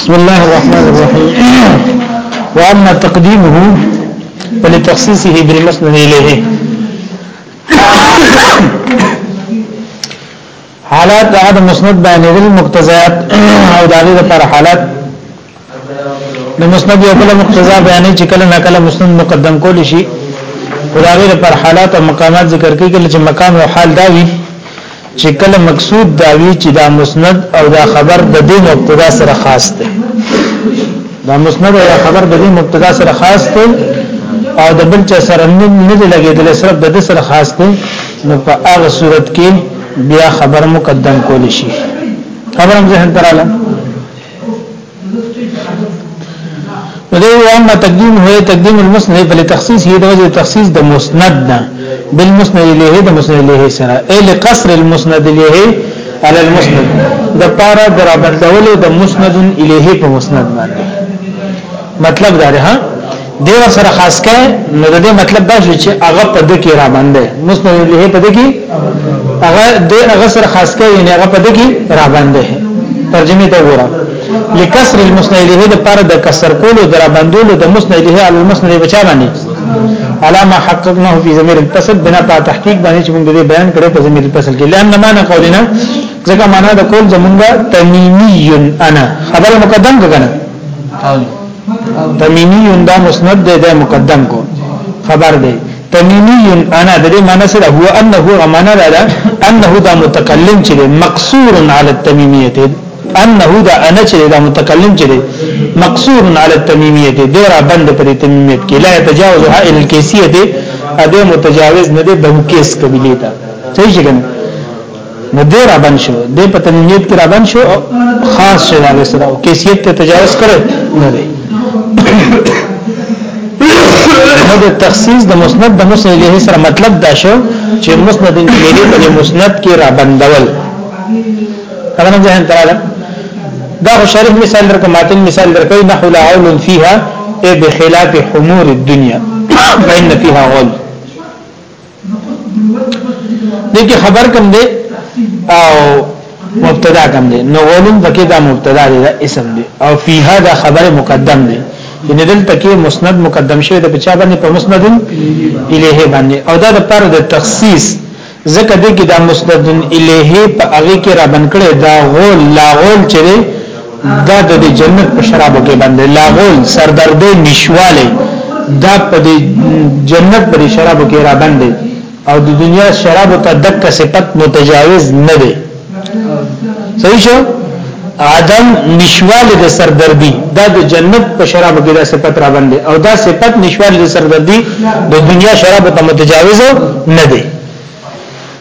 بسم الله الرحمن الرحيم وأما تقديمه فلتخصيصه بالمسند إليه حالات د عدم مسند باندې د مقتضیات او د دې لپاره حالات د مسند یو بل مقتضا بیانې چې کله ناکله مسند مقدم کول شي خدای لپاره حالات او مقامات ذکر کوي چې مقام او حال دا وي چې کله مقصود دا وی چې دا مسند او دا خبر د دې مبتدا سره خاص دی دا مسند او دا خبر د دې مبتدا سره خاص دی او د بل چا سره نه دی لګېدل صرف د دې سره خاص دی نو په هغه صورت کې بیا خبر مقدم کول شي خبرم ذهن تراله ودې واما تقدیم هو تقدیم المسند په تخصیص هی د وجه تخصیص د مسند نه بالمسند الیه د مسند الیه سره ال قصر المسند الیه علی المسند د پارا برابر ډول د مسند الیه په مسند باندې مطلب دا ده دی ور سره خاص کئ نو د دې مطلب دا شي چې هغه په د کې را باندې مسند له په د کې هغه د هغه سره خاص کئ یعنی هغه په د کې را باندې ترجمه ته وره لکسر المسند له د پر د کسر کولو در باندولو د مسند له علی المسند بچا باندې علامه حققناه فی ضمیر الفصل بنا په تحقیق باندې چې موږ دې بیان کړو په ضمیر الفصل کې لئن ما نه قولنا ځکه معنا د قول زمونږه تنیمی انا خبر مقدم کړه تمیمی دا مسند دی دا مقدم کو خبر دی تمیمی انا د دې معنی سره هو انه غمانه دا انه دا متکلم چې مقصور علی التمیمیه انه دا انا چې دا متکلم چې مقصور علی التمیمیه دی ډیره بند پر تمیمیت کې لا تجاوز ها ال کیسیه دی اده متجاوز نه دی د کیس قبیله ته صحیح څنګه نو دې را بند شو دې په تنویت کې را بند شو خاص شي دا سره او کیسیت ته تجاوز کړي نه دی نو د تخصیص د مسند د مسند له سره مطلب دا شو چې مسند د ملي په مسند کې را بندول کله نه ځان تراله دا شریف مثال درکو ماتن مثال درکو نحو لا عول فيها اي بخلاف حمور الدنيا فإن فيها غول دې کې خبر کم دی او مبتدا کم دی نو غولن پکې دا مبتدا دی دا اسم دی او فيها دا خبر مقدم دی ان دلته کې مسند مقدم شوی د بچا باندې په مسند الیه باندې او دا د پر د تخصیص ځکه دې کې دا مسند الیه په هغه کې را بنکړي دا غول لا غول چې دا د جنت په شرابو کې باندې لاغول سردردې نشواله دا په جنت پر شرابو کې را باندې او د دنیا شرابو ته دک صفت متجاوز نه دی صحیح شو عدم نشوال د سردردی دا د جنت په شرابو کې دا صفت را باندې او دا صفت نشوال د سردردی د دنیا شرابو ته متجاوز نه دی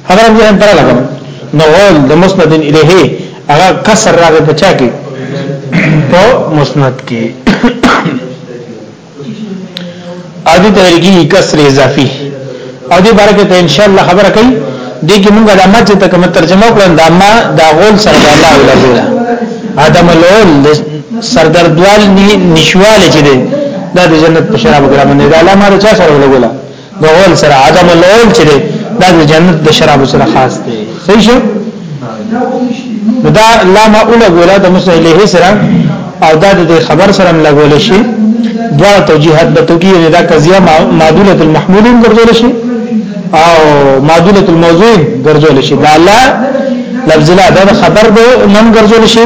هغه رضی الله تعالی عنہ نو اول د مسند الیه هغه کسر راغی په چا کې په مسند کې ادي تحریکی کسر اضافي او دې باره کې ته ان شاء الله خبره کوي دې کې موږ د ما چې ته کوم ترجمه کړم دا ما دا غول سره د الله ولازم ده ادم لول سردر دوال نشواله چې ده دا د جنت په شراب ګرامنه دا علامه رچا سره ولګولا د اول سره عدم الاول چې دی دا د جنت د شراب سره خاص دی صحیح شو دا لا ما اوله ګولا د مسلې له سره او دا د خبر سره لګول شي دوا توجيهات به تو کې دا قضيه معدوله المحمول ګرځول شي او معدوله الموضوع ګرځول شي دا لا لفظ لا دا خبر به نن ګرځول شي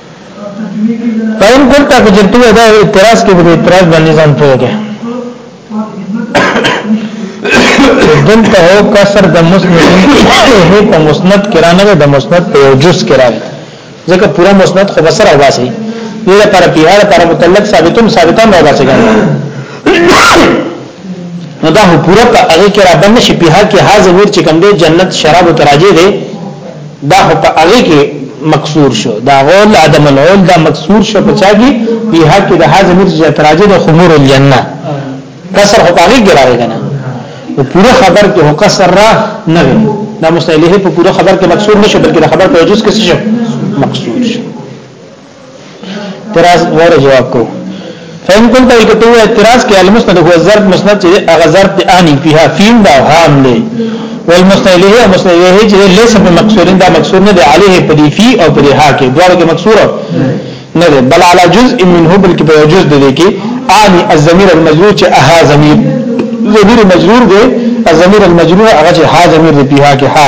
پاین کول تا کچرتو دا اعتراض کې به اعتراض باندې ځان پوهه دلته هو کسر د مسند هي په مسند کې رانه د مسند په یو جز کې راغی ځکه پورا مسند خو بسر او باسي دغه پر پیهاله پر متعلق ثابتوم ثابتان او باسي نو دا هو پورا په هغه کې را باندې شي په هغه کې حاضر ور چې کوم دی جنت شراب تراجه دی دا هو په هغه کې مکسور شو دا غول عدم العول دا مکسور شو په چا کې په هغه کې د حاضر ور چې تراجه د خمور الجنه کسر هو په هغه کې راغی کنه نو پورا خبر کې هو کسر را نه وي دا مستعلیه په پورا خبر کې مکسور نشو بلکې د خبر په جز کې شو مکسور شو تراز ور جواب کو فهم کوم ته کته و اعتراض کې المسند هو ظرف مسند چې هغه ظرف دی اني فيها فيم دا هام دی والمسند له مسند له چې ليس په مقصورين دا مقصور نه دی عليه په دي في او په دي ها کې دواړو کې مقصور نه دی بل على جزء منه بلکې په جزء دی کې اني الضمير المجرور چې اها ضمير ضمير مجرور دی الضمير المجرور هغه چې ها ضمير دی په ها کې ها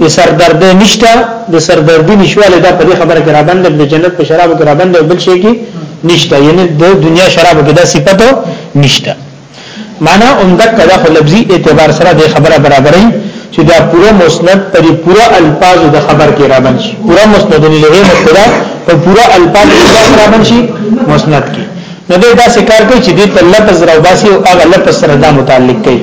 د سردردې نشته د سردردې نشواله دا په دې خبره کې رابندې د جنت په شراب کې رابندې بل شي کې نشته یعنی د دنیا شراب کې دا صفته نشته معنا عمدک کدا خو لفظي اعتبار سره د خبره برابرې چې دا پوره مسند پر پوره الفاظ د خبر کې رابند شي پوره مسند له مبتدا په پوره الفاظ کې رابند شي مسند کې نو دا څه کار کوي چې د لفظ راوباسي او هغه لفظ سره دا متعلق کوي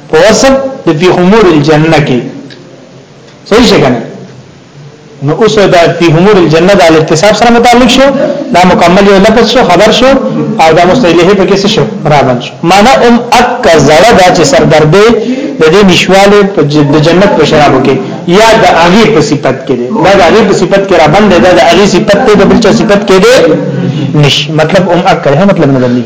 په وصف د فی خمور الجنه کې صحیح څنګه نو اوس دا فی خمور الجنه د اتصاب سره متعلق شو دا مکمل یو لفظ شو خبر شو او دا مستعلیه په کې څه شو راغل شو معنا ام اک زړه دا چې سردردې د دې نشواله د جنت په شرابو کې یا د هغه په صفت کې دی دا د هغه په صفت کې را باندې دا د هغه صفت ته د بل چا صفت کې دی نش مطلب ام اک مطلب نه دی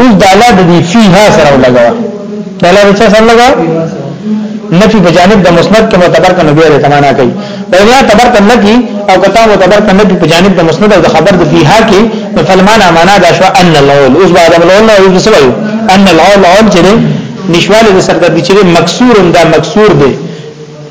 اوس د الله د دې فيها سره لګا د الله د څه سره لګا نفي په جانب د مسند کې معتبر کنه بیا ته معنا کوي بیا تبر کنه کی او کتا معتبر کنه په جانب د مسند او د خبر د فيها کې فلمانا معنا دا شو ان العول اوس بعد العول او د سوي ان العول عول چې نشواله د سردردي چې مکسور دا مکسور دی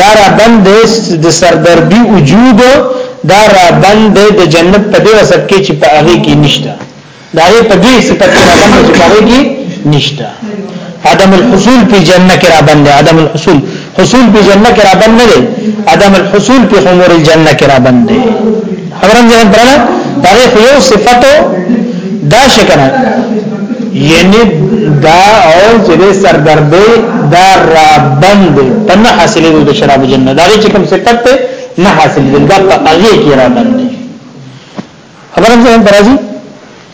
دا را بند د سردردی وجود دا را بند د جنت په دې وسب کې چې په هغه کې نشته دا یې په دې صفت کې را بند چې په هغه کې نشته عدم الحصول په جنت کې را بند عدم الحصول حصول په جنت کې را بند نه عدم الحصول په خمور الجنه کې را بند خبرم ځان پراله دا خو یو صفاتو دا شکنه یعنی دا او چې سردردې دا را بند تنه حاصلې د شراب جننه دا چې کوم صفات ته نه حاصلې دا په هغه کې را بند خبرم ځان پراله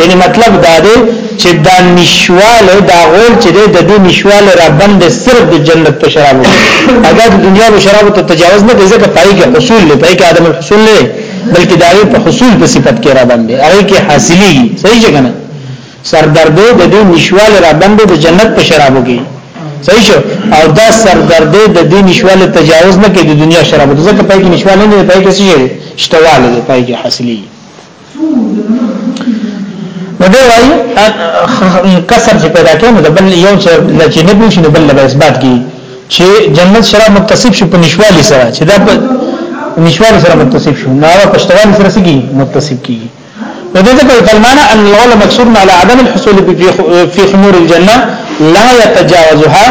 یعنی مطلب دا دی چې دا نشواله دا غول چې د دې نشواله را بند صرف د جنت په شراب اگر د دنیا په شراب ته تجاوز نه کوي ځکه پای کې حصول نه پای کې عدم الحصول نه بلکې دا په حصول په صفت کې را باندې هغه کې حاصلي صحیح څنګه نه سردردو د دې نشواله را بند د جنت په شرابو کې صحیح شو او دا سردردو د دې نشواله تجاوز نه کوي د دنیا شراب ځکه پای کې نشواله نه پای کې څه شي شتواله پای کې حاصلي نو دی وایي کسر چې پیدا کړي نو د بل یو چې نه چې نه بوشي نو بل له اثبات کی چې جنت شراب متصف شي په نشوالي سره چې دا په نشوالي سره متصف شي نو هغه پښتوالي سره سګي متصف کیږي نو د دې په کلمانه ان العلم مقصور على عدم الحصول في خمور الجنه لا يتجاوزها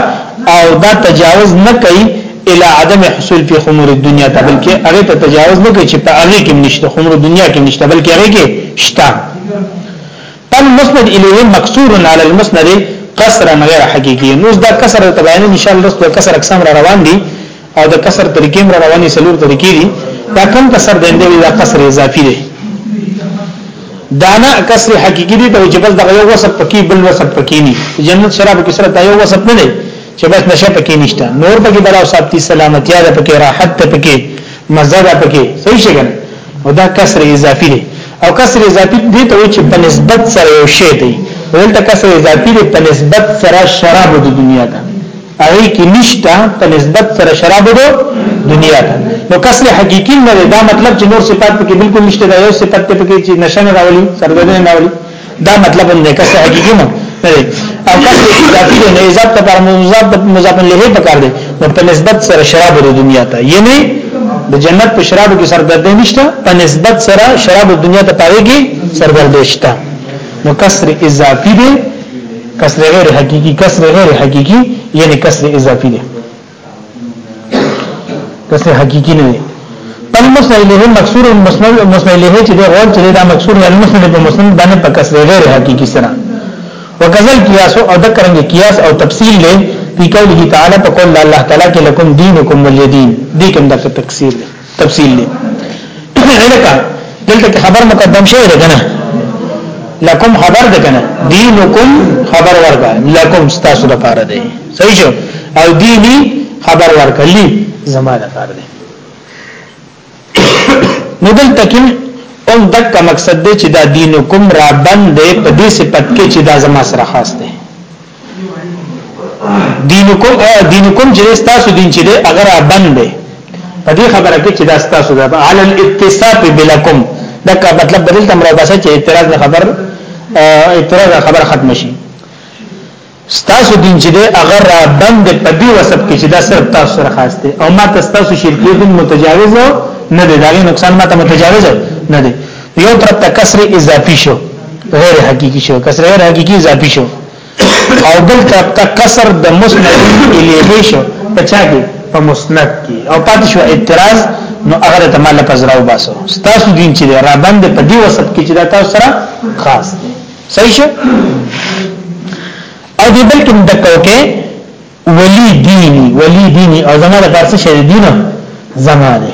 او دا تجاوز نه کوي الى عدم حصول في خمور الدنيا ته بلکې هغه ته تجاوز نه کوي چې په هغه کې نشته خمور الدنيا کې نشته بلکې هغه کې شته المسند الیه مکسور علی المسند قصرا غیر حقیقی نو دا کسر ته بیان ان شاء الله رسو کسر اقسام را روان دي او د کسر طریقې را رواني سلور طریقې دي دا کم کسر دی دا کسر اضافي دی دانا کسر حقیقی دی ته چې بس دغه یو وسب پکې بل وسب پکې نه جنت شراب کې سره دا یو وسب نه دی چې بس نشه پکې نشته نور پکې بلا ثابتي سلامتی ده پکې راحت ده پکې مزه ده پکې صحیح شګن او دا کسر اضافي دی او کسر اضافي دی ته چې په نسبت سره یو شی دی ولته کسر اضافي دی په نسبت سره شراب د دنیا ته هغه کې نشته په نسبت سره شراب د دنیا ته نو کسر حقيقي نه دا مطلب چې نور صفات پکې بالکل نشته دا یو صفات پکې چې نشه نه راولي سرګردنه نه راولي دا مطلب هم نه کسه حقيقي نه او کسه اضافي دی نه اضافه ته پر مضاف مضاف له په کار دی نو په نسبت سره شراب د دنیا ته یعنی د جنت په شرابو کې سرګردې نشته په نسبت سره شراب د دنیا ته پاره کې سرګردې شته نو کسر اضافي دی کسر غیر حقيقي کسر غیر حقيقي یعنی کسر اضافي دی دسه حقيقي نه دی بل مسند له مکسور المسند مسند له چې دا غول چې دا مکسور له مسند په مسند باندې په کسر غیر حقيقي سره وکذل قياس او ذکرنګ قياس او تفصيل له په قوله تعالی په قول الله تعالی کې لكم دينكم ولي دين دې کوم د تفسیر دی تفصیل دی الکه دلته خبر مقدم شوی دی کنه لکم خبر دی کنه دینکم خبر ورکا لکم ستاسو لپاره دی صحیح شو او دینی خبر ورکا لی زما لپاره دی نو دلته کې او دک مقصد دی چې دا دینکم را بند دی په دې صفت کې چې دا زما سره خاص دی دینکم دینکم چې تاسو دین چې دی اگر بند دی په دې خبره کې چې دا تاسو ده عل الاتصاف بلکم دا کا مطلب بدل تم راو باسه چې اعتراض نه خبر اعتراض خبر ختم شي تاسو دین چې دی اگر بند په دې وسب کې چې دا صرف تاسو سره خاص دی او ما تاسو شرکیت متجاوز نه دی دا نقصان ما ته متجاوز نه دی یو طرف ته کسر اضافي شو غیر حقيقي شو کسر غیر حقيقي اضافي شو او بل طرف ته کسر د مسند الیه شو په چا کې په مسند کې او پات شو اعتراض نو هغه ته مال پز راو باسو تاسو دین چې را باندې په دې وسط کې چې دا تاسو سره خاص دی صحیح شو او دې بل کې مدکو کې ولی دینی ولی دینی او زماره پارسه شه دینه زماره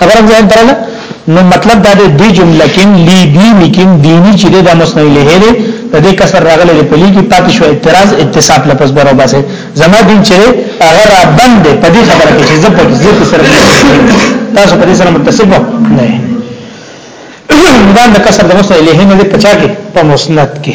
خبره ځان درله نو مطلب دا دی دی جمله کې لی دینی کې دینی چې دا مسند له دی د دې کسر راغلی په لې کې پاتې شو اعتراض اتصاب لپس برو باسه زما دین چې هغه را بند په دې خبره کې چې زه په دې کې سره تاسو په دې سره متصف نه دا د کسر د مسند له نه دی پچا کې په مسند کې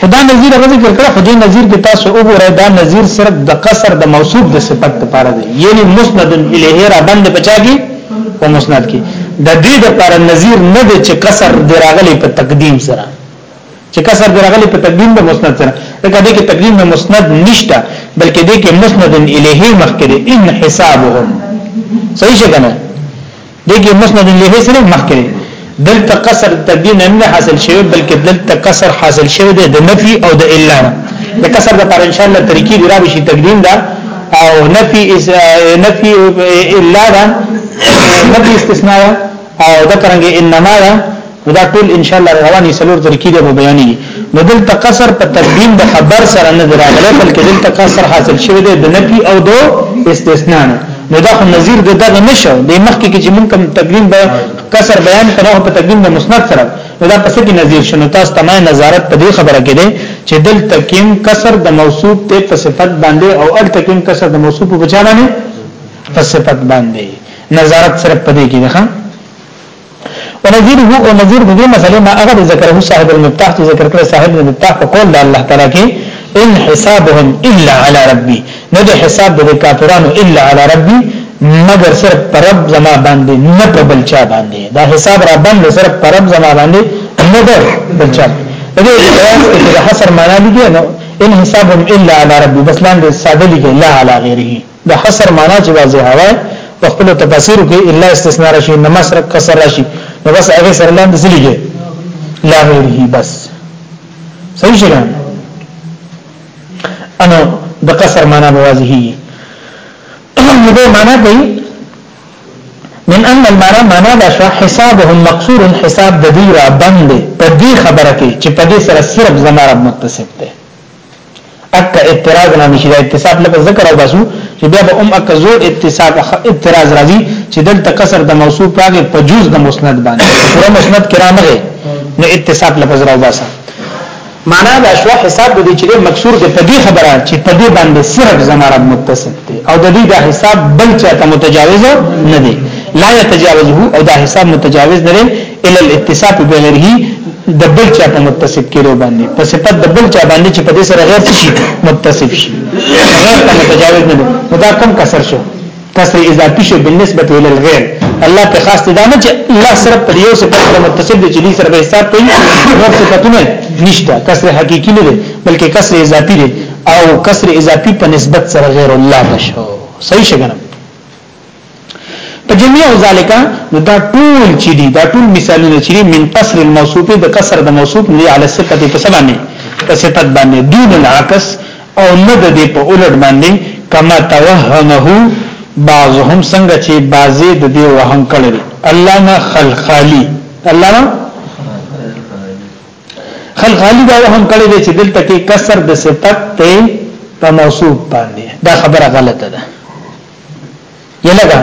خدا نظیر هغه ذکر کړه خو دې نظیر کې تاسو وګورئ دا نظیر صرف د قصر د موصوف د صفت لپاره دی یعنی مسند الیه را باندې پچا کی او مسند کی د دې لپاره نظیر نه دی چې قصر دراغلی په تقدیم سره چې قصر دراغلی په تقدیم د مسند سره دا دې کې تقدیم د مسند نشته بلکې دې کې مسند الیه مخکې انحسابهم صحیح څنګه دغه مسند له سره مخکې دی دلته قصر تبین نه حاصل شوی بلکې دلته قصر حاصل شوی دی د نفي او د الا نه د قصر لپاره ان شاء الله طریقې دی را به شي تقدیم دا او نفي اس نفي الا دا نفي استثناء او دا څنګه انما دا نو دا ټول ان شاء الله رواني سلور طریقې دی بیانې نو دلته قصر په تقدیم د خبر سره نه دراغله بلکې دلته قصر حاصل شوی دی د نفي او د استثناء نو دا خو نظیر د دغه نشو د مخکې کې چې مونږ کوم تقدیم به قصر بیان کړو په تقدیم د مسند سره نو دا پس کې نظیر شنو تاسو تمه نظارت په دې خبره کې دی چې دل تکیم کسر د موصوف ته په صفت باندې او ال تکیم کسر د موصوف په بچا باندې په صفت باندې نظارت صرف په دې کې ده ونذيره او نذير دې مسلې ما هغه ذکره صاحب المفتاح چې ذکر کړ صاحب المفتاح په قول الله تعالی کې ان حسابهم الا على ربي نه د حساب د کافرانو الا على ربي مگر صرف پر رب زما باندې نه په بلچا باندې دا حساب را باندې صرف پر رب زما باندې نه ده بلچا دې د حصر معنا دي نو ان حسابهم الا على ربي بس لاندې ساده لګي لا على غيره د حصر معنی چې واضحه وای په خپل تفاسیر کې الا استثناء راشي نه مسر کسر راشي نو بس هغه سره لاندې ځلې کې لا غیره بس صحیح شګه انا د قصر معنا بواضحي دې معنا کوي من ان المعنى معنا دا شو حسابهم مقصور حساب د دې را بند په دې خبره کې چې په دې سره صرف زماره متصف ده اک اعتراض نه نشي د اتصاب لپاره ذکر او باسو چې بیا به ام اک زور اتصاب اعتراض راځي چې دلته کسر د موصوف راغی په جز د مسند باندې پوره مسند کرا نه غي نو اتصاب لپاره راو باسه معنا دا شو حساب د دې چې مکسور د پدی خبره چې پدی باندې صرف زماره متصل دی او د دې دا حساب بل چاته متجاوز نه دی لا يتجاوزه او دا حساب متجاوز نه دی ال الاتصاف بغیره د بل چا په متصف کېدو باندې په صفت د بل چا باندې چې په دې سره غیر شي متصف شي غیر ته متجاوز نه نو دا کم کسر شو کسر اضافي شو بالنسبه ال الغیر الله په خاص دا نه چې الله صرف په یو صفت سره متصف دي چې دې سره به حساب کوي نور صفاتونه نشته کسر حقيقي نه دي بلکې کسر اضافي دي او کسر اضافي په نسبت سره غیر الله بشو صحیح شګنه په جميع ذالک نو دا ټول چې دي دا ټول مثالونه چې من قصر الموصوف د قصر د موصوف نه علي صفت په سبا نه په صفت باندې دون العکس او نه د دې په الټ باندې کما توهمه بعضهم څنګه چې بعضې د دې وهم کړی علامه خلخالی علامه خلخالی دا وهم کړی چې دلته کې کسر د صفت ته په موصوف باندې دا خبره غلطه ده یلګه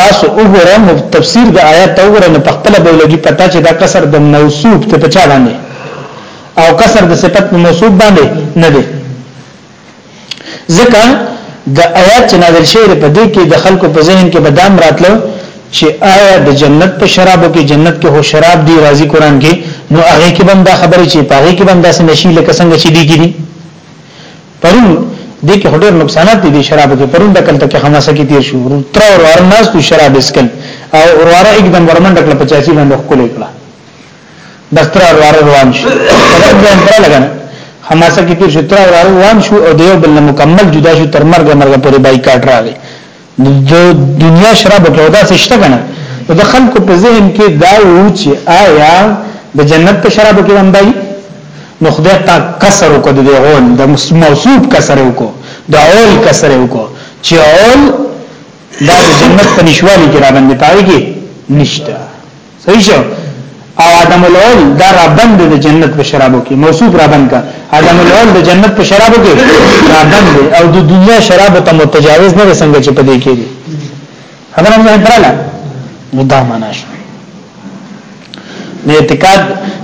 تاسو وګوره مو تفسیر د آیات وګوره نه پخپل به لګي پتا چې دا کسر د موصوف ته پچا باندې او کسر د صفت په موصوف باندې نه دی ځکه د آیات چې نازل شوی په دې کې د خلکو په ذهن کې بدام راتلو چې آیا د جنت په شرابو کې جنت کې هو شراب دی راضي قران کې نو هغه کې بم دا خبره چې پاره کې بم دا سنشي لکه څنګه چې دی کې دي پرون دې کې هډر نقصانات دي شراب کې پرون د کلته کې خماسه کې تیر شو تر اور ور ناس تو شراب اسکل او ورواره एकदम ورمنډ کړ په چاچی باندې خپل کړه دستر ورواره روان شو ځان پر لګنه خماسه کې تیر شو تر ورواره روان شو او دیو بل مکمل جدا شو تر مرګ مرګ پورې بایکاټ راغی د دنیا شراب کې او دا څه شته کنه د خلکو په ذهن کې دا و چې آیا د جنت په شراب کې هم دی نو خدای تا کسر وکړ د غول د موصوف کسر وکړ د اول کسر وکړ چې اول دا د جنت په نشوالي کې را باندې پاږي نشته صحیح شو او ادم الاول دا را بند د جنت په شرابو کې موصوف را بند کا ادم الاول د جنت په شرابو کې را بند او د دنیا شراب ته متجاوز نه څنګه چې په دې کې دي خبره مې دراله نو دا معنا شو نه اعتقاد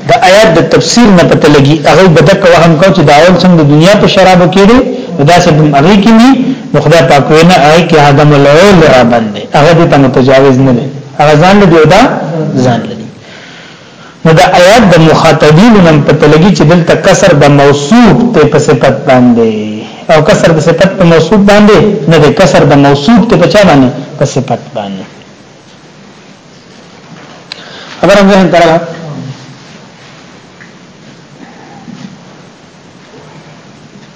د آیات د تفسیر نه پته لګي هغه بدک وهم کو چې دا اول څنګه د دنیا په شرابو کې دي دا څه په هغه کې نه خدای پاک وینا آی کې ادم الاول را بند هغه ته متجاوز نه هغه ځان له دیو دا ځان له نو دا آیات د مخاطبین نن پته لګی چې دلته کسر د موصوف ته په صفت باندې او کسر د صفت په موصوف باندې نه د کسر د موصوف ته په چا باندې په صفت باندې خبره مې هم کړه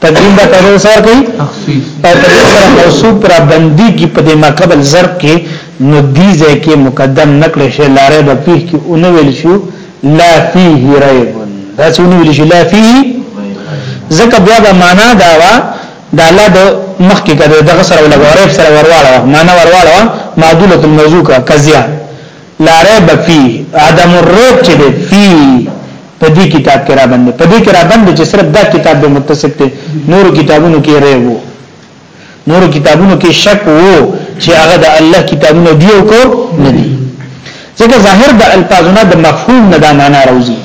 تدوین دا کارونه سره کوي او په دې سره موصوف را بندي کی په دې ماقبل ضرب کې نو دې ځای کې مقدم نکړي شي لارې به فيه کې اونو ویل شو لا فيه ريب دا څه اونو ویل شي لا فيه ځکه بیا به معنا دا وا دا لا د مخ کې کده دغه سره ولا غریب سره ورواړه معنا ورواړه معدوله الموضوع کا قضیه لا ریب فی عدم الریب چې دی فی په دې کتاب کې را باندې په دې کې را باندې چې صرف دا کتاب به متصف دی نور کتابونو کې ریب وو نور کتابونو کې شک وو چې هغه د الله کتابونو دیو کو نه دی ځکه ظاهر د الفاظونه د مفهوم نه دا معنا راوځي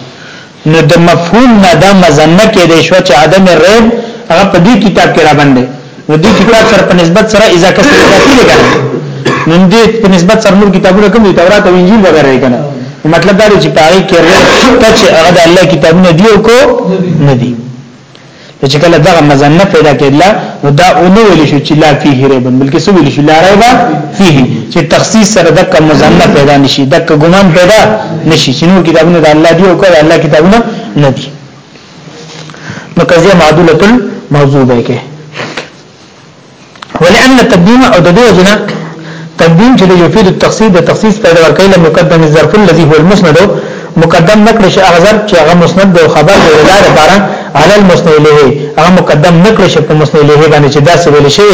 نو د مفهوم نه دا مزنه کې دی شو چې عدم ریب هغه په دې کتاب کې را باندې نو دې کتاب سره په نسبت سره اذا کس اضافي دی کنه نو دې په نسبت سره نور کتابونه کوم دي تورات او انجیل وغیرہ دی کنه مطلب دا دی چې پاره کې ریب ته چې هغه د الله کتابونه دی او کو نه دی نو چې کله دغه مزنه پیدا کېدله نو دا اونو ویل شو چې لا فيه ريب بلکې سو ویل شو لا ريب فيه چې تخصیص سره دغه مزنه پیدا نشي دغه ګمان پیدا نشي چې نو کتابونه د الله دی او کله الله کتابونه نه دي نو قضیه معدوله الموضوع ده کې ولأن التقديم او د دې وجنه تقديم چې د يفيد التخصيص د تخصيص پیدا ورکړي له مقدم الظرف الذي هو المسند مقدم نکړي شي هغه ظرف چې هغه مسند دی خبر دی د لارې بارا على المسند له هغه مقدم نکړي شي په مسند له باندې چې دا څه ویل شي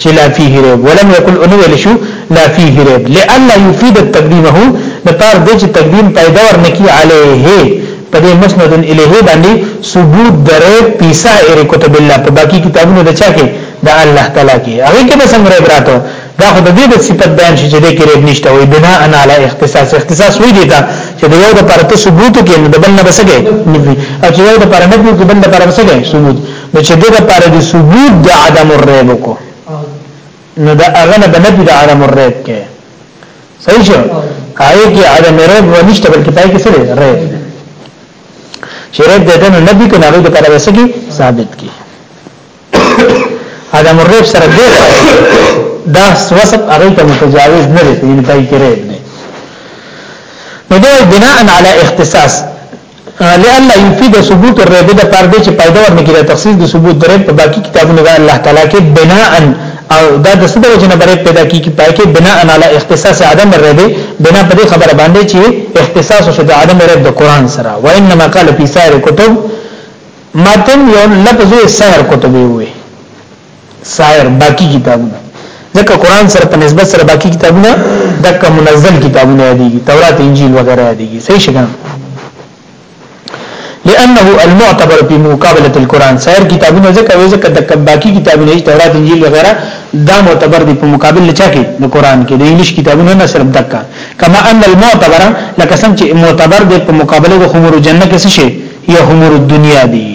چې لا فيه ريب ولم يكن ان ویل شو لا فيه ريب لأن يفيد التقديم هو لپاره د چې تقديم پیدا ورنکي عليه په دې مسند الیه باندې ثبوت درې پیسه ایر کتب الله په باقی کتابونو د چا کې د الله تعالی کې هغه کې به څنګه براتو دا خو د دې د صفت بیان شي چې د کې ریب نشته وي بنا ان علی اختصاص اختصاص وی دی دا چې د یو د پر ته ثبوت کې نه د بل نه بسګي او چې یو د پر نه کې بل د پر بسګي ثبوت نو چې د پر د ثبوت د عدم الریب کو نو دا اغنه بنفي د عدم الریب کې صحیح شو هغه کې عدم ریب و نشته بلکې پای کې سره ریب چې ریب دې نه نبی کو نه د پر وسګي ثابت کی عدم ریب سره دې دا وسط هغه ته متجاوز نه دی یعنی پای کې ریب نه نو دې بناء علی اختصاص لئلا يفيد ثبوت الريب د پاره دی چې فائده ورنکړي د تخصیص د ثبوت د ريب په باقي کتابونو د الله تعالی کې بناء او دا د صدر جن بر پیدا کی کی پای کې بناء علی اختصاص عدم الريب بنا په دې خبره باندې چې اختصاص شو د عدم الريب د قران سره و انما قال فی سائر کتب ماتن یو لفظ سائر کتب وي سایر باقی کتابونه ځکه قران سره په نسبت سره باقی کتابونه دک منزل کتابونه یادېږي تورات انجیل وغیرہ یادېږي صحیح شګه لانه المعتبر په مقابله القران سایر کتابونه ځکه وې ځکه دک باقی کتابونه تورات انجیل وغیرہ دا معتبر دي په مقابل لچا کې د قران کې د انګلیش کتابونه نه صرف دک کما ان المعتبر لکه څنګه چې معتبر دي په مقابله د خمر جننه کې څه شي یا خمر الدنیا دي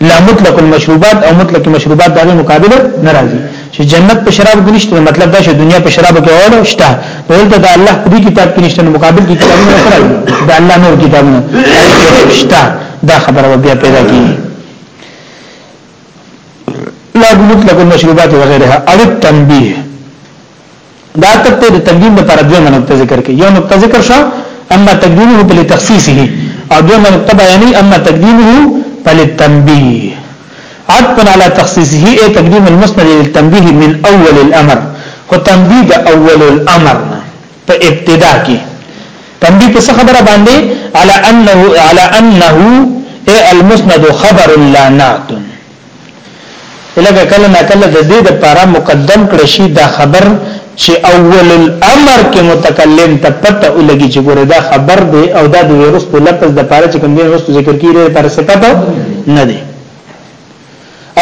لا مطلق المشروبات او مطلق مشروبات دغه مقابله ناراضي چې جنت په شراب کې نشته مطلب دا چې دنیا په شراب کې اول شته دلته د الله په کتاب کې نشته نو مقابل کې کتابونه سره د الله نور کتابونه شته دا خبره بیا پیدا کیږي لا مطلق المشروبات وغيرها او التنبيه دا ترته د تقدیم لپاره دوه نقطه ذکر کړي یو نقطه ذکر شو اما تقدیمه په تخصیصه او دوه نقطه بیانې اما تقدیمه په تنبیه عطف على تخصیصه ای تقدیم المسند للتنبیه من اول الامر خو تنبیه د اول الامر په ابتدا کې تنبیه په خبره باندې على انه على انه ای المسند خبر لا نعت لکه کله نه کله د دې د پاره مقدم کړی شي دا خبر چې اول الامر کې متکلم ته پته ولګي چې ګوره دا خبر دی او دا د ورستو لفظ د پاره چې کوم دی ورستو ذکر کیږي پر صفت نه دی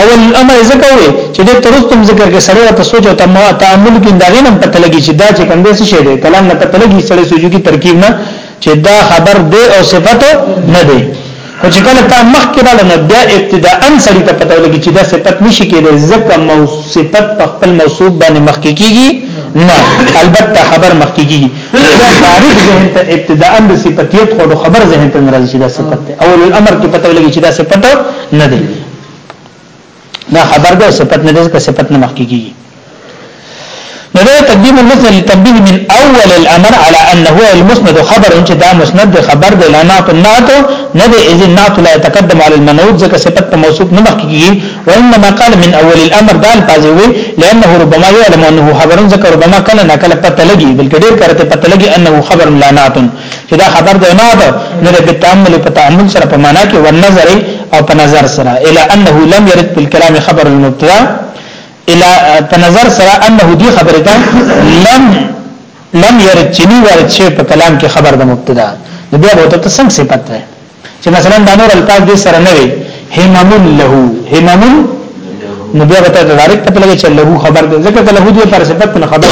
اول الامر ذکر وي چې د ترستم ذکر کې سره ته سوچ او تعامل کې دا غینم پته لګي چې دا چې کوم دی څه شی دی کلام نه پته لګي سره سوچو کې ترکیب نه چې دا خبر دی او صفت نه دی خو چې کله تا مخ کې رااله نو بیا ابتداء ان سړی ته پته ولګي چې دا صفت نشي کېدای ځکه صفت په خپل موصوف باندې مخ کې کیږي نه البته خبر مخ کې کیږي دا تعریف ذهن ته ابتداء ان د صفتیت خو خبر ذهن ته ناراضي چې دا صفت دی اول الامر کې پته ولګي چې دا صفت نه دی دا خبر ده صفت نه ده صفت نه مخکې کیږي نو دا تقدیم المسند للتنبيه من اول الامر على انه المسند خبر چې دا مسند خبر دی لا نعت النعت نه دی اذ النعت لا يتقدم على المنعوت ځکه صفت په موصوف نه مخکې کیږي وانما قال من اول الامر دا الفاظ وي لانه ربما يعلم انه خبر ځکه ربما کله نه کله پته لګي بلکې ډېر کرته پته لګي انه خبر لا نعت چې دا خبر دی نه ده نه د تامل په تامل سره په معنا کې ورنظر او په نظر سره الا انه لم يرد بالكلام خبر المبتدا الا په نظر سره انه دي خبره ده لم لم يرد چني ورد شي په کلام کې خبر د مبتدا نو بیا به ته څنګه صفت ده چې مثلا دا نور الفاظ دې سره نه وي همم له همم نو بیا به ته ډایرک پته لګی چې له خبر دې ځکه ته له دې پر صفت نه خبر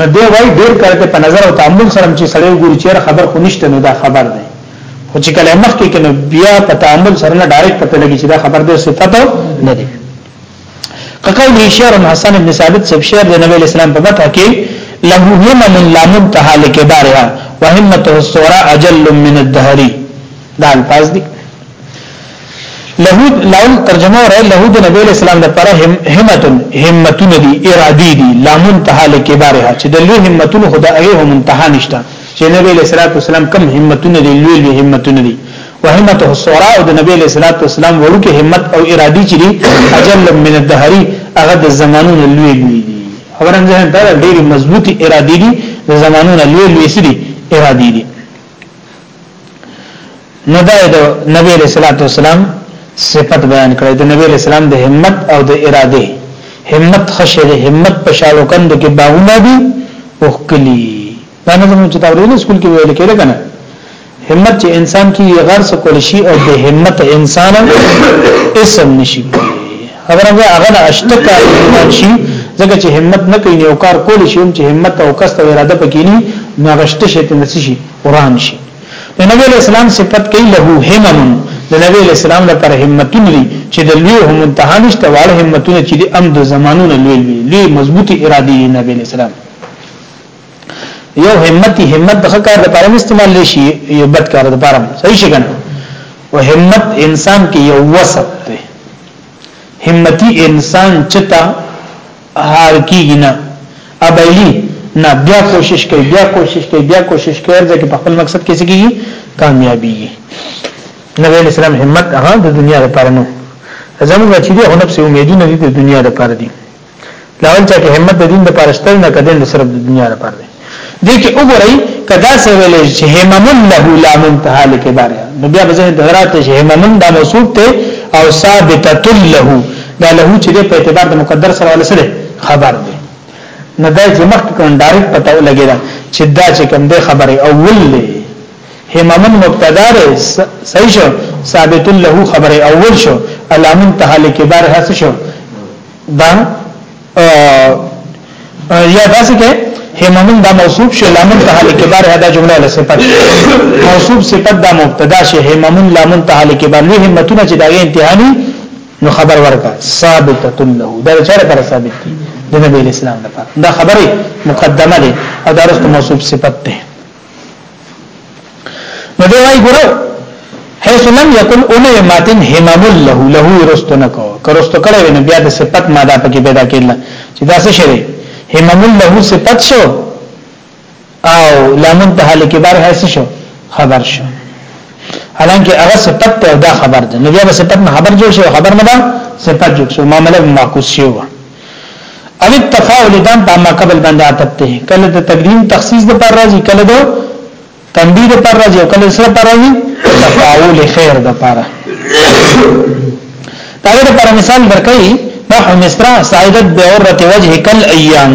نه دی وای ډیر کړه په نظر او تعامل سره چې سړی ګوري چې خبر خو نشته نو دا خبر دی خو چې کله مخ کې کنه بیا په تعامل سره نه ډایرک پته لګی چې دا خبر دې صفت نه دی کقول شعر حسن بن ثابت سب شعر د نبی اسلام په متح کې له همم لا منتهى لكبارها وهمته الصورة اجل من الدهر دا الفاظ دي له لول ترجمه را له د نبی اسلام لپاره همت همتون دي ارادي دي لا منتهى لكبارها چې د لوی همتون خدای هغه منتها نشته چې نبی اسلام کوم همتون دي لوی همتون دي وهمته الصغرا او د نبی علیہ الصلوۃ والسلام ورکه همت او ارادي چي اجل من الدهری هغه د زمانو نه لوی لوی دي خبره نه ده دا ډېری مضبوطی ارادي دي د زمانو نه لوی لوی سي دي ارادي دي نو دا د نبی علیہ الصلوۃ والسلام صفت بیان کړی د نبی علیہ السلام د همت او د اراده همت خشه د همت په شالو کندو کې باغونه دي او کلی دا نظم چې تاورې نه سکول کې ویل کېده کنه همت چې انسان کې غر څه کول شي او به همت انسان اسم نشي خبره ده هغه د اشتکا ایمان شي ځکه چې همت نه کوي او کار کول شي چې همت او کست او اراده پکې نه نو غشته شي تنس شي قران شي د نبی اسلام صفت کوي له همم د نبی اسلام لپاره همتونه دي چې د لوی هم انتها نشته واړه همتونه چې د امد زمانونو لوی لوی مضبوطی اراده نبی اسلام یو همت همت د خکار د پاره استعمال لشي یو بد کار د پاره صحیح شي کنه او همت انسان کې یو وسط دی همتی انسان چتا هار کیږي نه ابلی نه بیا کوشش کوي بیا کوشش کوي بیا کوشش کوي ځکه په خپل مقصد کې سګي کامیابی نبی اسلام همت هغه د دنیا لپاره نه زموږ چې دی هو نفس امیدونه دي د دنیا لپاره دي لاول چا کې همت د دین د پاره شته نه کدن د صرف د دنیا لپاره دی دې کې وګورئ کدا سه ویل چې هممن له لا منتها لکبار نو بیا به ذهن درات چې هممن دا موصوف ته او ثابته له دا له چې په اعتبار د مقدر سره ولا سره خبر دی نه دا چې مخ کون ډایرک پته ولګی دا چې دا چې کوم دی خبره اول دی هممن مبتدا ده صحیح شو ثابت له خبره اول شو علامن تهاله کبار هڅ شو دا یا داسې کې هممن دا موصوف شي لامن ته حال کبار دا جمله له صفت موصوف صفت دا مبتدا شي هممن لامن ته حال کبار له همتونه چې دا انتهاني نو خبر ورکا ثابته له دا چیرې پر ثابت دي د نبی اسلام لپاره دا خبره مقدمه ده او دا رسته موصوف صفت ده نو دی وای ګورو حيث لم يكن اونه ماتن همم له له رستنه کو کرستو کړه ویني بیا د صفت ماده پکې پیدا کېدل چې دا څه شری همم له صفت شو او لامن ته حال کې بار حیث شو خبر شو حالانکه هغه صفت ته دا خبر ده نو بیا صفت نه خبر جوړ شو خبر نه ده صفت جوړ شو معاملې معکوس شو او التفاعل دام په ما قبل باندې عتب ته کله د تقدیم تخصیص د پر راځي کله د تنبیه د پر راځي او کله سره پر راځي تفاعل خیر د پر دا د پر مثال درکې نحو مصرا سعیدت بعورت وجه کل ایام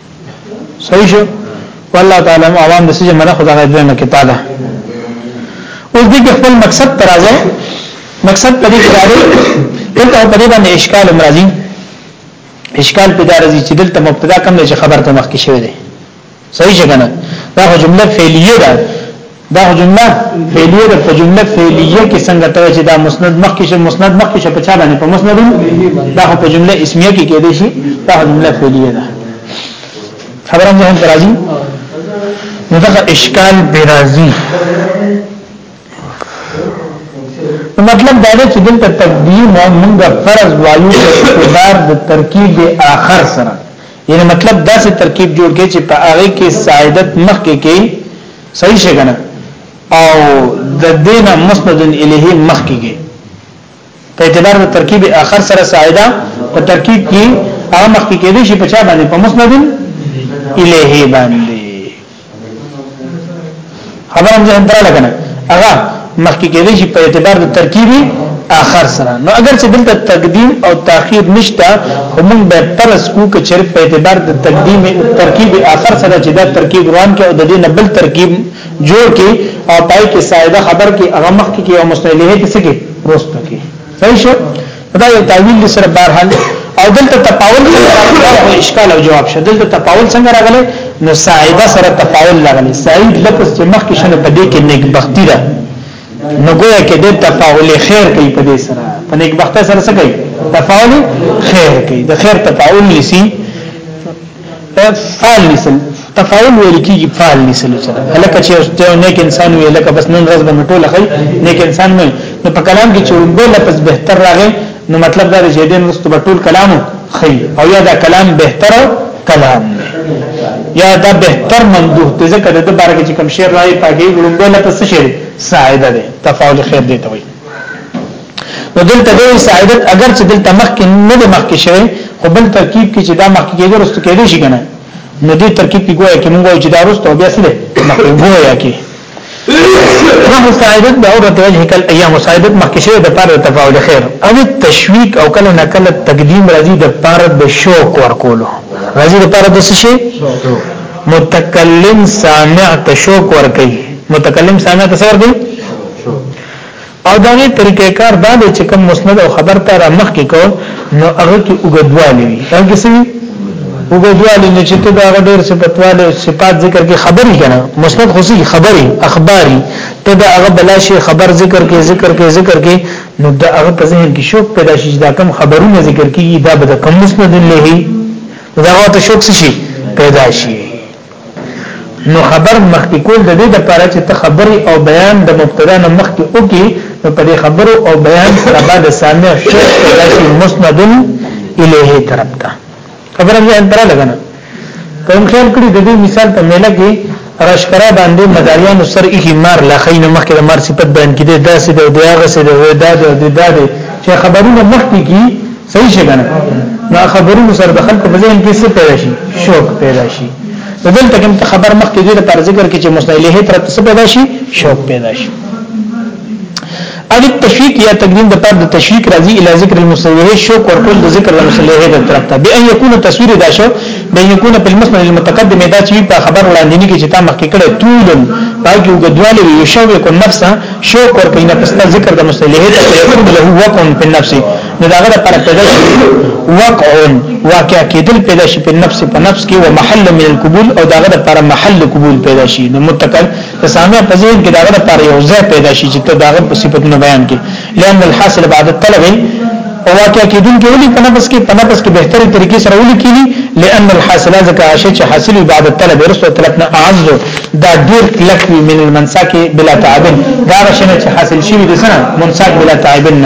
صحیح شو والله تعالی عوام د سجه مله خدای دې نه کتاب ده اوس دې خپل مقصد ترازه مقصد پدې کې راځي دلته پدې باندې اشکال مرضی اشکال پیدا راځي چې دلته مبتدا کوم چې خبر ته مخکې شوی دی صحیح څنګه دا جمله فعلیه ده دا جمله فعلیه ده په جمله فعلیه کې څنګه ته چې دا مسند مخ کې مسند مخ کې په چا باندې په مسند دا په جمله اسمیه کې کې دي شي دا جمله فعلیه ده خبره مهم راځي نو دا اشکال به راځي مطلب دا دی چې دلته تقدیم او موږ فرض وایو چې اقتدار د ترکیب آخر سره یعنی مطلب دا سه ترکیب جوړ کې چې په هغه کې سعادت مخ کې کې صحیح شي کنه او د دینه مسند الیه مخ کیږي په اعتبار د ترکیب اخر سره ساعده په ترکیب کې هغه مخ کې کېږي چې په چا باندې په مسند الیه باندې خبرم ځان درا لګنه هغه مخکې کېدې شي په اعتبار د ترکیبي اخر سره نو اگر چې دلته تقدیم او تاخير نشته همون به پرس کو کچر په اعتبار د تقدیم ترکیب اخر سره چې دا ترکیب روان کې او د دې نبل ترکیب جوړ کې او پای کې سایده خبر کې هغه مخ کې او مستعلیه کې څه کې روست کې صحیح شو دا یو تعویل دی سره بهر حال او دلته تپاول سره اشکال او جواب شه دلته تپاول څنګه راغلی نو صاحبه سره تپاول راغلی سعید لفظ چې مخکې شنه په دې کې نیک بختی ده نو ګویا کې د تفاعل خیر کوي په دې سره په نیک بخته سره څه کوي تفاعل خیر کوي د خیر تفاعل لسی فعل نسل تفاعل ویل کیږي فعل نسل سره هلکه چې یو نیک انسان وي لکه بس نن ورځ باندې ټول خي نیک انسان مې نو په کلام کې چورمبه لفظ بهتر راغی نو مطلب دا دی چې دین رستو په ټول کلام خي او یا دا کلام بهتر کلام یا دا بهتر مندوب ته ځکه د بارګه چې کوم شعر راي پاګي ورنده لپس شعر ساعده ده تفاعل خیر دی ته وي نو دلته د سعادت اگر چې دلته مخ کې نه د مخ کې شوی خو بل ترکیب کې چې دا مخ کې کېږي ورسته کېږي شي کنه نو دې ترکیب کې ګویا کې موږ چې دا ورسته بیا سره مخ کې ګویا کې راه سعادت د عورت وجه کل ایام سعادت مخ کې شوی د پاره تفاعل خیر او تشویق او کله نه کله تقدیم راځي د پاره د شوق ورکولو راځي د پاره د څه شي متکلم سامع ته شوق ورکي متکلم سامع ته څه ورکي او د هغې طریقه کار دا دی چې کوم مسند او خبر ته را مخکې کو نو هغه کې اوږدوالی وي هغه کې څه وي اوږدوالی نو چې ته دا هغه ډېر صفتواله صفات ذکر کې خبرې کنه مسند خو سي خبرې اخباري ته دا هغه بلا شي خبر ذکر کې ذکر کې ذکر کې نو دا هغه په ذهن کې شوق پیدا شي دا کم خبرونه ذکر کیږي دا به د کم مسند له دا هغه ته شوق شي پیدا شي نو خبر مخکې کول د دې لپاره چې ته خبري او بیان د مبتدا نه مخکې وکي نو په دې خبرو او بیان سره بعد سامع شي چې مسند الیه طرف ته خبره یې انتره لګنه کوم خیال کړی د دې مثال په میله کې راشکرا باندې مداریان سر یې مار لخین مخکې د مار صفت بیان کړي دا سې د دیاغه سې د ودا د داده چې خبرونه مخکې کی صحیح څنګه نو خبرونو سره د خلکو په ذهن کې څه پیدا شي شوق پیدا شي دلته کوم خبر مخ کې د پر ذکر کې چې مستعلیه تر څه پیدا شي شوق پیدا شي او التشویق یا تقدیم د پر د تشویق راځي الی ذکر المستعلیه شوق ورکول د ذکر المستعلیه د طرف ته به ان یکون تصویر دا شو به یکون په المسند المتقدم دا چې په خبر وړاندې نه کې چې تا مخ کې کړه طولن باقي وګدواله یو شوق نفسه شوق ورکینه پستا ذکر د مستعلیه ته یکون له وقم په نفسه نو دا غره پر پیدا شي وقع واقع کېدل پیدا شي په نفس په نفس کې او محل من القبول او دا غره پر محل قبول پیدا شي نو متکل تسامع په ذهن کې دا غره پر یو ځای پیدا شي چې ته دا غره په صفاتونو بیان کې لئن الحاصل بعد الطلب او واقع کېدل کې ولي په نفس کې په نفس کې بهتري طریقې سره ولي کېږي لئن الحاصل ذکا شي چې حاصل بعد الطلب رسو طلب نه اعز دا ډیر کلک من المنساک بلا تعبن دا شنه چې حاصل شي د سنه منساک بلا تعبن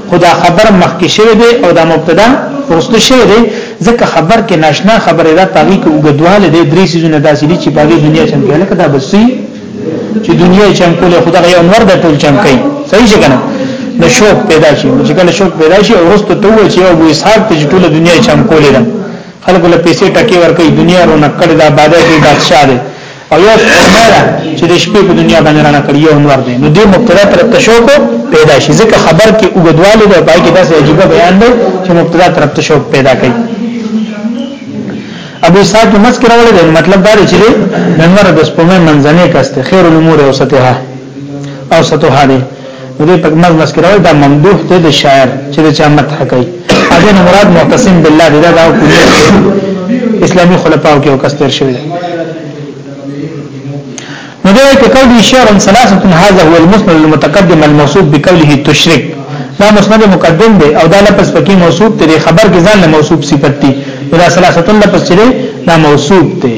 خدا خبر مخکې شوی دی او دا مبتدا ورسته شوی دی ځکه خبر کې ناشنا خبره ده پاګه کې وګدواله دی درې سيزونه داسې دي چې پاګه دنیا چم کې لکه دا بسي چې دنیا چم کوله خدا غي انور د ټول چم کوي صحیح څنګه نه د شوق پیدا شي چې کله شوق پیدا شي او ورسته ته وایي چې ابو اسحاق ته ټول دنیا چم کولې ده خلکو له پیسې ټکی ورکړي دنیا رونق کړي دا بادای کې بادشاہ دی او یو عمره چې د شپې په دنیا باندې رانه کړی یو انور دی نو دې مبتدا تر تشوق پیدا شي ځکه خبر کې وګدواله ده پای کې داسې عجیب بیان دی چې مبتدا تر تشوق پیدا کوي ابو اسحاق په مسکر راولې دی مطلب دا دی چې د انور د سپمه منځنۍ کسته خیر الامور اوسطها اوسطها دی دې په مرګ مسکراوي دا ممدوح ته د شاعر چې د چا مدح کوي اځه مراد معتصم بالله دا دا کلیه اسلامي خلفاو کې وکستر شوی نو دا کې قول شعر ثلاثه هذا هو المسند المتقدم الموصوف بقوله تشرك دا مسند مقدم دی او دا لفظ پکې موصوف دی خبر کې ځان له موصوف صفت دی دا ثلاثه لفظ چې دا موصوف دی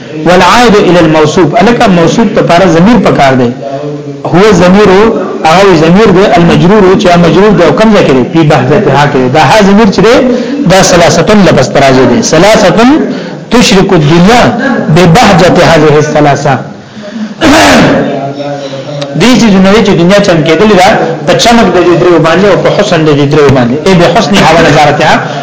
والعائد الى الموصوف الک موصوف ته پر ضمیر پکار دی هو ضمیر او ضمیر دی المجرور چې مجرور دی او کوم ځای کې په بهذته کې دا ها ضمیر چې دا ثلاثه لفظ تراجه دی ثلاثه تشرك الدنيا ببهجه هذه الثلاثه دې چې نوې چې دنیا چم کېدل دا په چمک د دې درو باندې او په حسن د دې درو باندې اے به حسن حواله زارته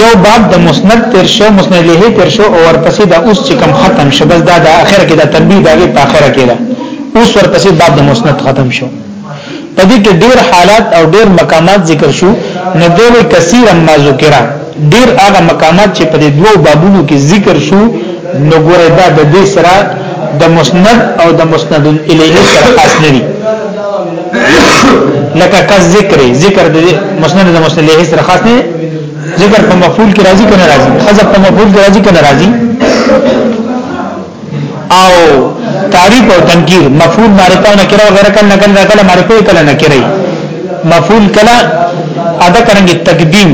یو باب د مسند تر شو مسند له تر شو او ورپسې دا اوس چې کم ختم شو بس دا د اخر کې دا تنبیه دا په اخر کې دا اوس ورپسې باب د مسند ختم شو په دې کې ډېر حالات او ډېر مقامات ذکر شو نو دوی کثیر ما ذکر ډېر هغه مقامات چې په دې دوو بابونو کې ذکر شو نو ګوره دا د دې سره د مسند او د مسند الیه سره خاص نه دي لکه کا ذکر ذکر د مسند د مسند له سره خاص نه ذکر په مفعول کې راځي کنه راځي حذف په مفعول کې راځي کنه راځي او تعریف او تنکیر مفعول معرفه نه کړه غیر کله نه کړه کله معرفه کله نه کړی مفعول کله ادا کرانګي تقدیم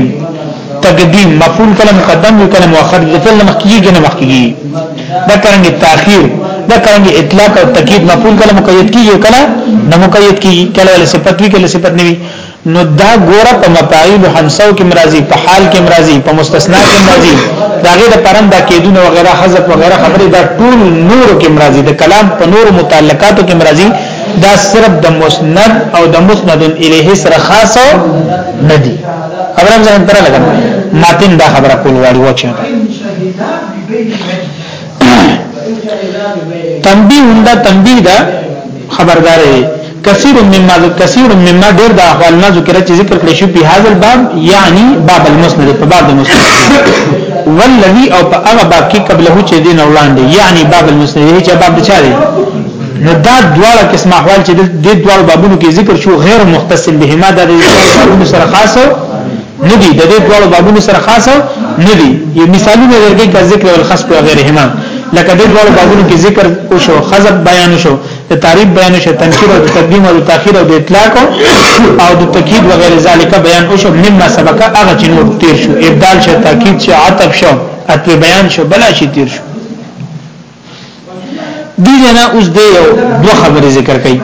تقدیم مفعول کله مقدم وی کله مؤخر د فعل مخکیږي نه مخکیږي دا کرنګي تاخير دا کرنګي اطلاق او تاکید مفعول کله مقید کیږي کله نه مقید کیږي کله له صفت وی کله صفت نه وی نو دا ګوره په مفاعیل حمسو کې مرضی په حال کې مرضی په مستثنا کې مرضی دا غیر پرم دا کېدونه وغیرہ حذف وغیرہ خبره دا ټول نور کې مرضی د کلام په نور متعلقاتو کې مرضی دا صرف د مسند او د مسند الیه سره خاص نه دی خبرم ځان تر لګم ماتین دا خبره کول واړی وچه تنبیه دا تنبیه دا خبردار دی کثیر مما کثیر مما ډیر دا احوال نه ذکر چې ذکر کړی شو په هاذ الباب یعنی باب المسند په باب المسند والذي او په هغه باب کې قبله چې دین وړاندې یعنی باب المسند چې باب چا دی نو دا دواړه قسم احوال چې د دواړو بابونو کې ذکر شو غیر مختص بهما د بابونو سره خاصه ندی د دې ډول بابونو سره خاصه ندی یو مثالونه درګه کا ذکر او الخصب او غیرهما لکه د ډول بابونو کې ذکر او شو خزب بیان شو د تعریف بیان شو تنکیر او تقدیم او تاخير او اطلاق او د تکید و غیر ذالک بیان او شو مما سبق هغه چې نور تیر شو ابدال شو تاکید شو عطف شو اتو بیان شو بلا شي تیر شو دي نه اوس دی یو دوه خبرې ذکر کړي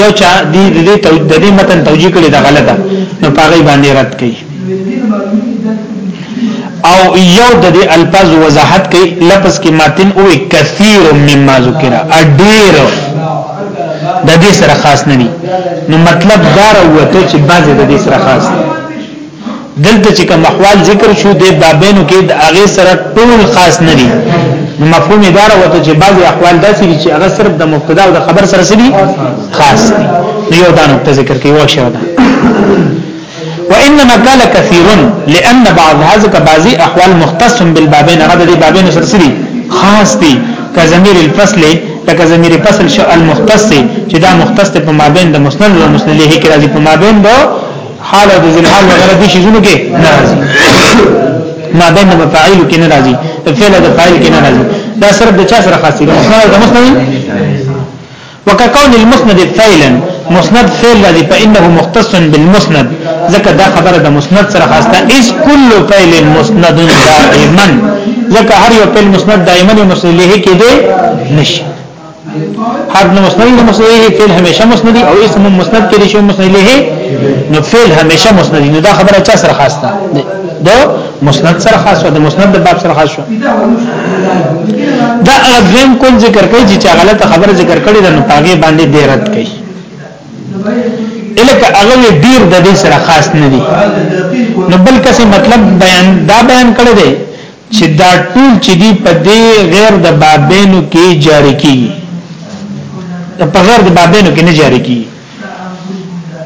یو چا دي د دې د دې متن توجیه کړي دا غلطه نو پاغي باندې رد کړي او یو د دې الفاظ وضاحت کړي لفظ کې ماتن او کثیر مما ذکر اډیر د دې سره خاص نه دي نو مطلب دا راوته چې بعضې د دې سره خاص دي دلته چې کوم احوال ذکر شو د بابینو کې د هغه سره ټول خاص نه دي مفهوم اداره وته چې بعضي احوال داسې دي چې هغه صرف د مبتدا او د خبر سره سړي خاص دي نو یو دا نقطه ذکر کوي واشه ده وانما قال كثير لان بعض هذا بعضي احوال مختص بالبابين هذا دي بابين سره سړي خاص دي كزمير الفصل لکه زمیر فصل شو المختص چې دا مختص په مابین د مسند او مسند له کې راځي په مابین دو حال او د ذل حال وغیرہ دي شیزونو کې ناراضي ما بین مفاعیل کې ناراضي فعل د فاعل کې ناراضي دا صرف د چا سره خاص دي مسند د مسند وککون المسند فعلا مسند فعل دی فانه مختص بالمسند ځکه دا خبره د مسند سره خاصه ده اس کل فعل مسند دائما ځکه هر یو فعل مسند دائما مسلې کې دی نشي حرف نو مسند نو مسند له فعل همیشه مسند او اسم مسند کړي شو مسند له نو فعل همیشه مسند نو دا خبره چا سره خاصه ده د مسند سره خاص او د مسند د باب سره خاص شو دا اغم کول ذکر کوي چې غلطه خبره ذکر کړي د نطاقي باندې دی رد کوي الکه هغه ډیر د دې سره خاص نه دي نو بل کسي مطلب بیان دا بیان کړی دی چې دا ټول چې دی په دې غیر د بابینو کې جاری کی دا په غیر د بابینو کې نه جاری کی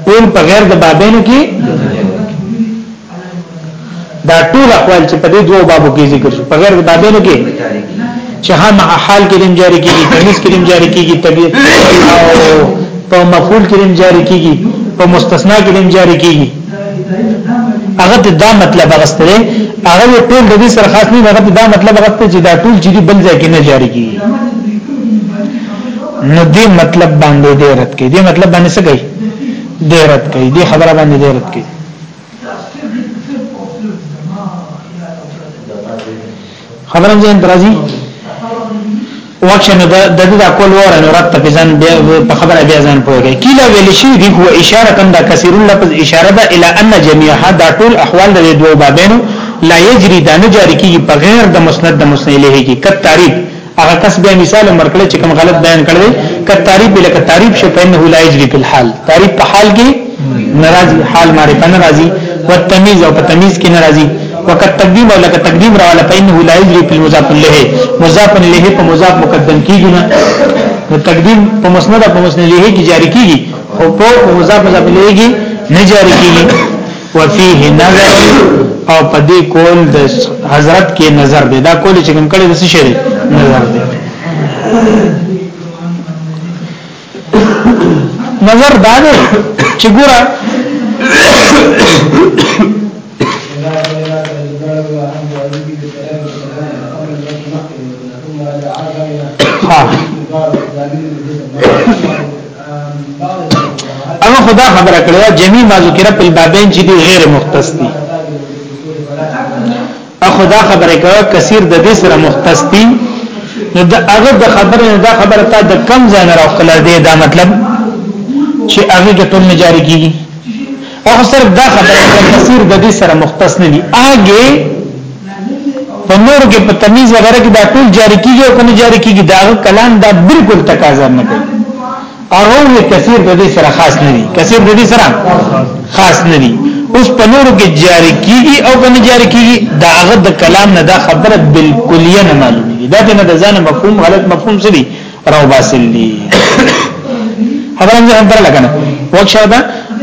ټول په غیر د بابینو کې دا ټول اقوال چې په دې دوه بابو کې ذکر شو په غیر د بابینو کې چې هم حال کې دیم جاری کیږي تمیز کې دیم جاری کیږي طبيعت او په مفعول کې دیم جاری کیږي په مستثنا کې دیم جاری کیږي هغه ته دا مطلب غسته دی هغه ټول د دې سره خاص نه هغه ته دا مطلب غسته چې دا ټول چې دی بل ځای کې نه جاری کی نو دې مطلب باندې دې رد کړي دې مطلب باندې څه کوي دې رد کړي دې خبره باندې دې رد کړي خبرم ځین درازي واکشن د د د کول وره نو رات په ځان بیا په خبره بیا ځان پوهیږي کله ویل شي دی هو اشاره کنده کثیر لفظ اشاره ده الی ان جميعها دا ټول احوال د دوه بابینو لا یجری دا نه جاری کیږي په غیر د مسند د مسند الیه کی کت تعریف هغه کس بیا مثال مرکړه چې کوم غلط بیان کړی کت تعریف لکه تعریف شپنه لا یجری په الحال تعریف په حال کې ناراضي حال معرفه ناراضي والتمييز او تمييز کې ناراضي وقت تقدیم او لکه تقدیم راواله فإنه لا يجري في المضاف له مضاف له په مضاف مقدم کیږي نه نو تقدیم په مسند په مسند له کې جاری کیږي او په مضاف مضاف له کې نه جاری کیږي وفيه نظر او په دې کول د حضرت کې نظر دی دا کول چې کوم کړي د څه شي نظر دی نظر دا دی چې ګوره اما خدا خبره کړو جمی ما ذکر په بابین چې دی غیر مختص دي اخو دا خبره کوي کثیر د دې سره مختص دي نو دا هغه د خبره نه دا خبره تا د کم ځای نه راوخل دی دا مطلب چې هغه کې ټول نه جاری کیږي او صرف دا خبره کوي کثیر د دې سره مختص نه دي اګه په نور کې په تمیز وغیرہ کې دا ټول جاری کیږي او کنه جاری کیږي دا کلام دا بالکل تقاضا نه کوي هغه وی کثیر د دې سره خاص نه دي کثیر د دې سره خاص نه دي اوس په نور کې جاری کیږي او کنه جاری کیږي دا هغه د کلام نه دا خبره بالکلیه نه معلومیږي دا نه د ځان مفهوم غلط مفهوم سړي راو باسل دي خبره هم درلګنه وښه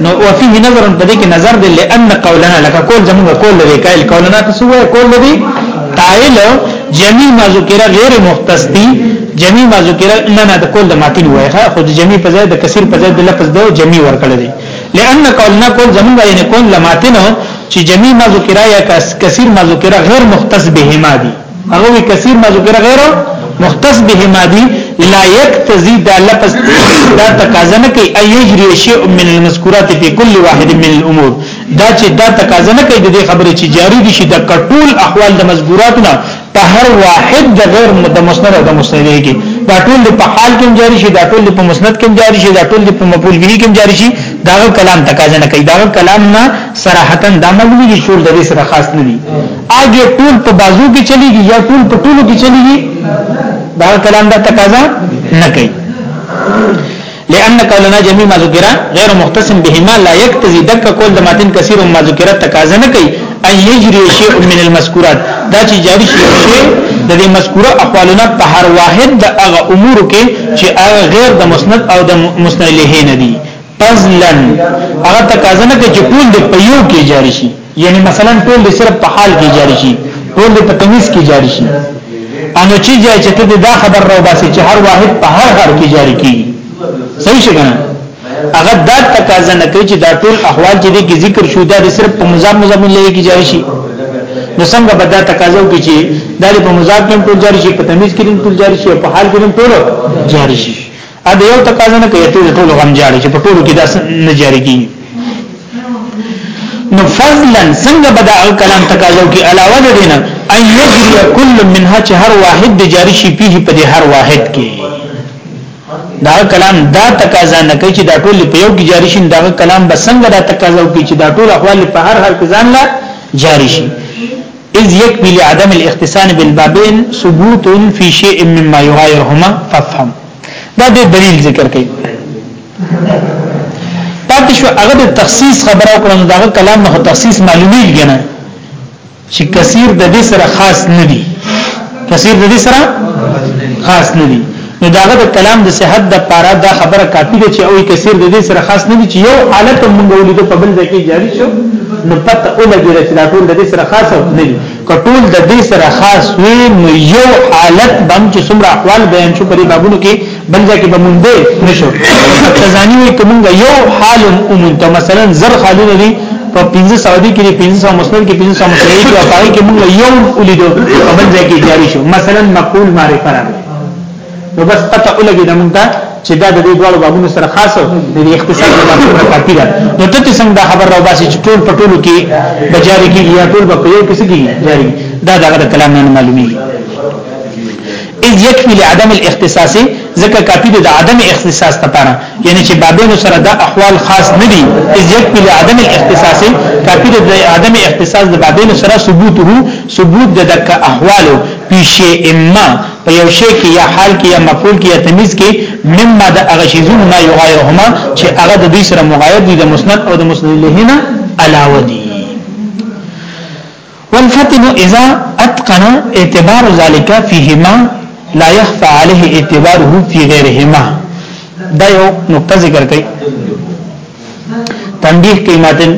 نو او فيه نظر په دې کې نظر دی لئن قولنا لك قول زموږ قول دی قائل قولنا تاسو وایي قول دی قائل جميع ما ذکر غیر مختص دی جميع ما ذکر نه نه د قول د ماتین وایي خو د جميع په ځای د کثیر په ځای د لفظ د جميع ورکړل دی لئن قولنا قول زموږ یعنی قول لماتین چې جميع ما ذکر یا کثیر ما ذکر غیر مختص بهما دی هغه وی کثیر ما ذکر غیر مختص به مادی لا یکتزی دا لفظ دا تقاضا نه کوي ای یجری شیء من المذکورات فی کل واحد من الامور دا چې دا تقاضا نه کوي د خبرې چې جاری دي شي د کټول احوال د مذکورات نه په هر واحد د غیر د مسند او د مسند کې دا ټول په حال کې جاری شي دا ټول په مسند کې جاری شي دا ټول په مقبول به کې جاری شي دا کلام تقاضا نه کوي دا کلام نه صراحتا دا مبني شول د دې سره خاص نه دي اګه ټول په بازو کې چلیږي یا ټول په ټولو کې چلیږي دا کلام دا تقاضا نه کوي لأن قولنا جميع ما ذکر غیر مختصم بهما لا يقتضي دک کول د ماتن کثیر ما ذکر تقاضا نه کوي ان یجری شیء من المذکورات دا چې جاری شي د دې مذکوره اقوالنا په هر واحد د هغه امور کې چې هغه غیر د مسند او د مسند له نه دي فضلا هغه تقاضا نه کوي چې ټول د پیو کې جاری شي یعنی مثلا ټول دې صرف په حال کې جاری شي ټول دې په تمیز کې جاری شي انو چې جای چې ته دا خبر راو باسي چې هر واحد په هر هر کې جاری کیږي صحیح څنګه هغه دا تقاضا نه کوي چې دا ټول احوال چې دې کې ذکر شو دا صرف په مضاف مضاف لې کې جاری شي نو څنګه به دا تقاضا وکړي چې دا په مضاف کې ټول جاری شي په تمیز کې ټول جاری شي په حال کې ټول جاری شي ا د یو تقاضا نه کوي ته ټول غم جاړي چې په ټولو کې داس نه جاری کیږي نو فضلا څنګه بدا کلام تقاضا کی علاوه ده دینه ان یجری کل منها چې هر واحد د جاری شي په په دې هر واحد کې دا کلام دا تقاضا نه کوي چې دا ټول په یو کې جاری شي دا کلام به څنګه دا تقاضا کوي چې دا ټول احوال په هر هر ځان لا جاری شي اذ يكفي لعدم الاختصان بالبابين ثبوت في شيء مما يغايرهما فافهم دا د دلیل ذکر کوي پاتې شو هغه د تخصیص خبره کړم دا کلام نه تخصیص معلومیږي نه چې کثیر د دې سره خاص نه دی کثیر د دې سره خاص نه دی نو داغه د کلام د صحت د پاره دا خبره کافی ده چې او کثیر د دې سره خاص نه دی چې یو حالت موږ ولید په بل ځای کې جاری شو نو پته ولګی چې دا ټول د دې سره خاص نه دی کټول د دې سره خاص وي نو یو حالت بم چې څومره احوال بیان شو په دې بابونو کې بل ځکه به مونږ به نشو تزانی وي کومګ یو حال اومنته مثلا زر خالونه دي په 1500 دي کې 1500 مسند کې 1500 مسند کې او پای کې مونږ یو ولیدو په بل ځای کې جاری شو مثلا مقبول معرفه راغله نو بس پته ولګي د مونږ ته چې دا د دې ډول بابونو سره خاص د اقتصاد په اړه کافي ده نو ته څنګه خبر راو باسي چې ټول پټولو کې بجاري کې یا ټول په یو کس کې جاري دا دغه کلام نه معلومي اذ يكفي لعدم الاختصاص ځکه کافي د عدم اختصاص لپاره یعنی چې بابونو سره دا احوال خاص نه دي اذ يكفي لعدم الاختصاص کافي د عدم اختصاص د بابونو سره ثبوت هو ثبوت د دک احوالو پیشه اما په یو شی کې یا حال کې یا مفعول کې یا تمیز کې مما د هغه شیزونو نه یو غیرهما چې هغه د دې سره مغایر دي د مسند او د مسند له نه علاوه دي والفتن اذا اتقن اعتبار ذلك فيهما لا يخفى عليه اعتباره في غيرهما دا یو نقطه ذکر کړئ تنبیه کې ماتن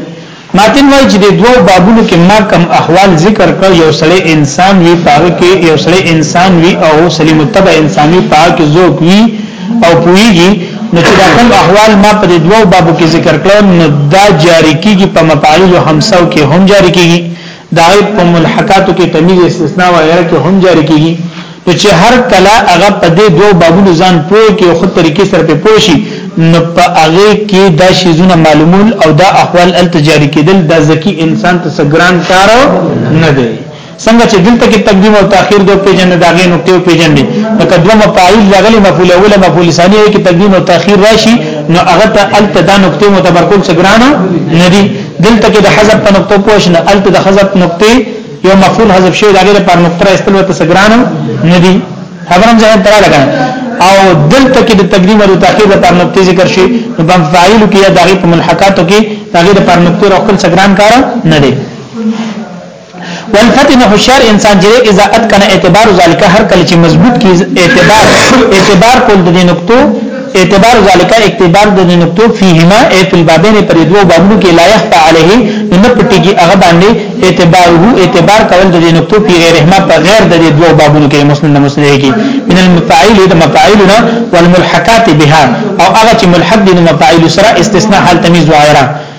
ماتن وایي چې د دوو بابونو کې ما کم احوال ذکر کړ یو سړی انسان وی پاره کې یو سړی انسان وی او سلیم التبع انسان وی پاره کې ذوق وی او پویږي نو چې دا کوم احوال ما په دوو بابو کې ذکر کړو نو دا جاری کیږي په مفاعیل او همسو کې هم جاری کیږي دا غیب په ملحقاتو کې تمیز استثناء و غیره کې هم جاری کیږي نو چې هر کله هغه په دې دوه بابونو ځان پوه کې او خود طریقې سره په پوه شي نو په هغه کې دا شیزونه معلومول او دا احوال الته جاری کېدل دا ځکه انسان ته سګران کار نه دی څنګه چې دلته کې تقدیم او تاخير د پیجن د هغه نقطې او پیجن دي لکه دوه مفاعیل لغلی مفعول اول مفعول ثانی کې تقدیم او تاخير راشي نو هغه ته الته دا نقطې متبرکول سګران نه دي دلته کې د حذف په نقطه پوه شنه الته د حذف نقطه یو مفعول حذف شوی دا غیر پر نقطه استل وته سګران ندی خبرم ځه تر لګا او دلته کې د تقدیم او تاخير د پر نقطه ذکر شي نو په فاعل کې یا دغه په ملحقاتو کې دغه پر نقطه راخل سګران کار نه دی والفتن هوشیار انسان چې اذا اتقن اعتبار ذالک هر کله چې مضبوط کی اعتبار اعتبار کول د نقطو اعتبار ذالک اعتبار د نقطو فيهما اي في البابين پر دوه بابونو کې لا يخفى عليه نه پټيږي هغه باندې اعتباره اعتبار کول د نقطو په غیر رحمه په غیر د دوه بابونو کې مسلم نه مسلم کې من المفاعيل د مفاعيلنا والملحقات بها او هغه چې ملحق دي مفاعيل سره استثناء حال تمیز وغيرها